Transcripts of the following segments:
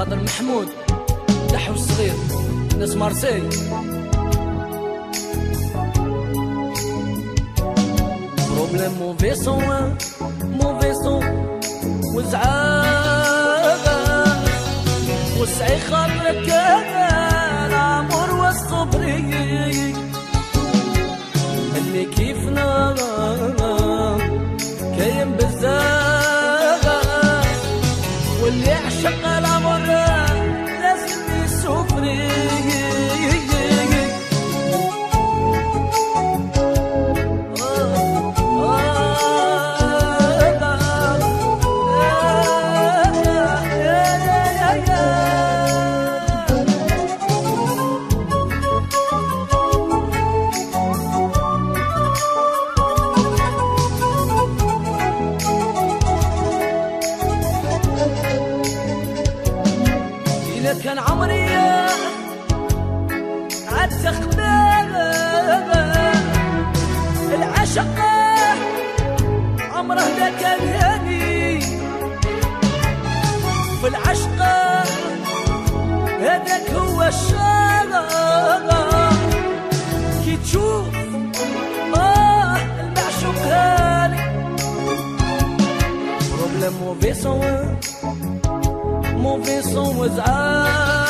خاطر محمود دحو الصغير ناس مارسي بروبليم موفي سون موفي سون وزعاقة وسعي خاطرك العمر والصبري اللي كيفنا promise. عاد تخبار العشق عمره ما كان هاني في العشق هذاك هو الشغف كي تشوف آه المعشوق هاني بروبليم موفي سون موفي صون وزعاقة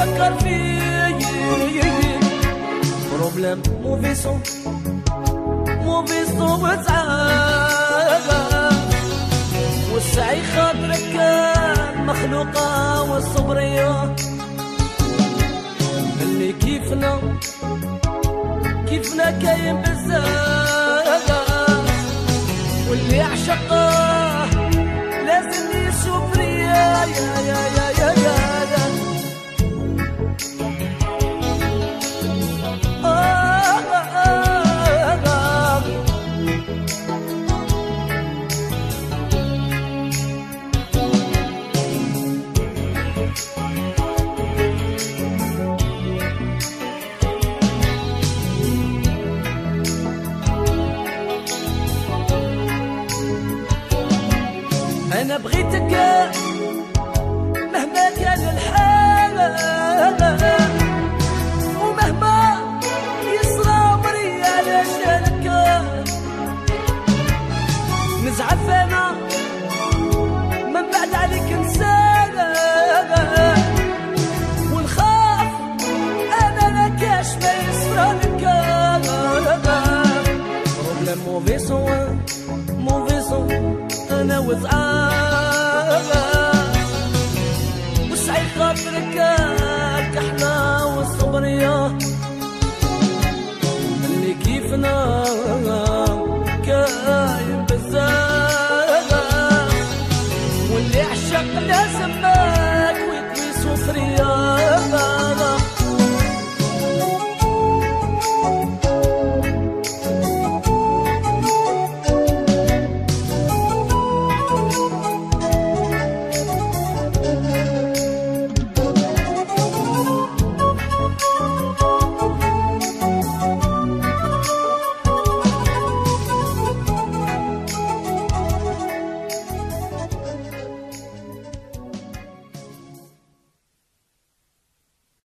يفكر فيه. بروبليم موفي سون موفي صوب تعابة والسعي خاطرك مخلوقة والصبرية. اللي كيفنا كيفنا كاين بزاف واللي يعشقه n'abrite que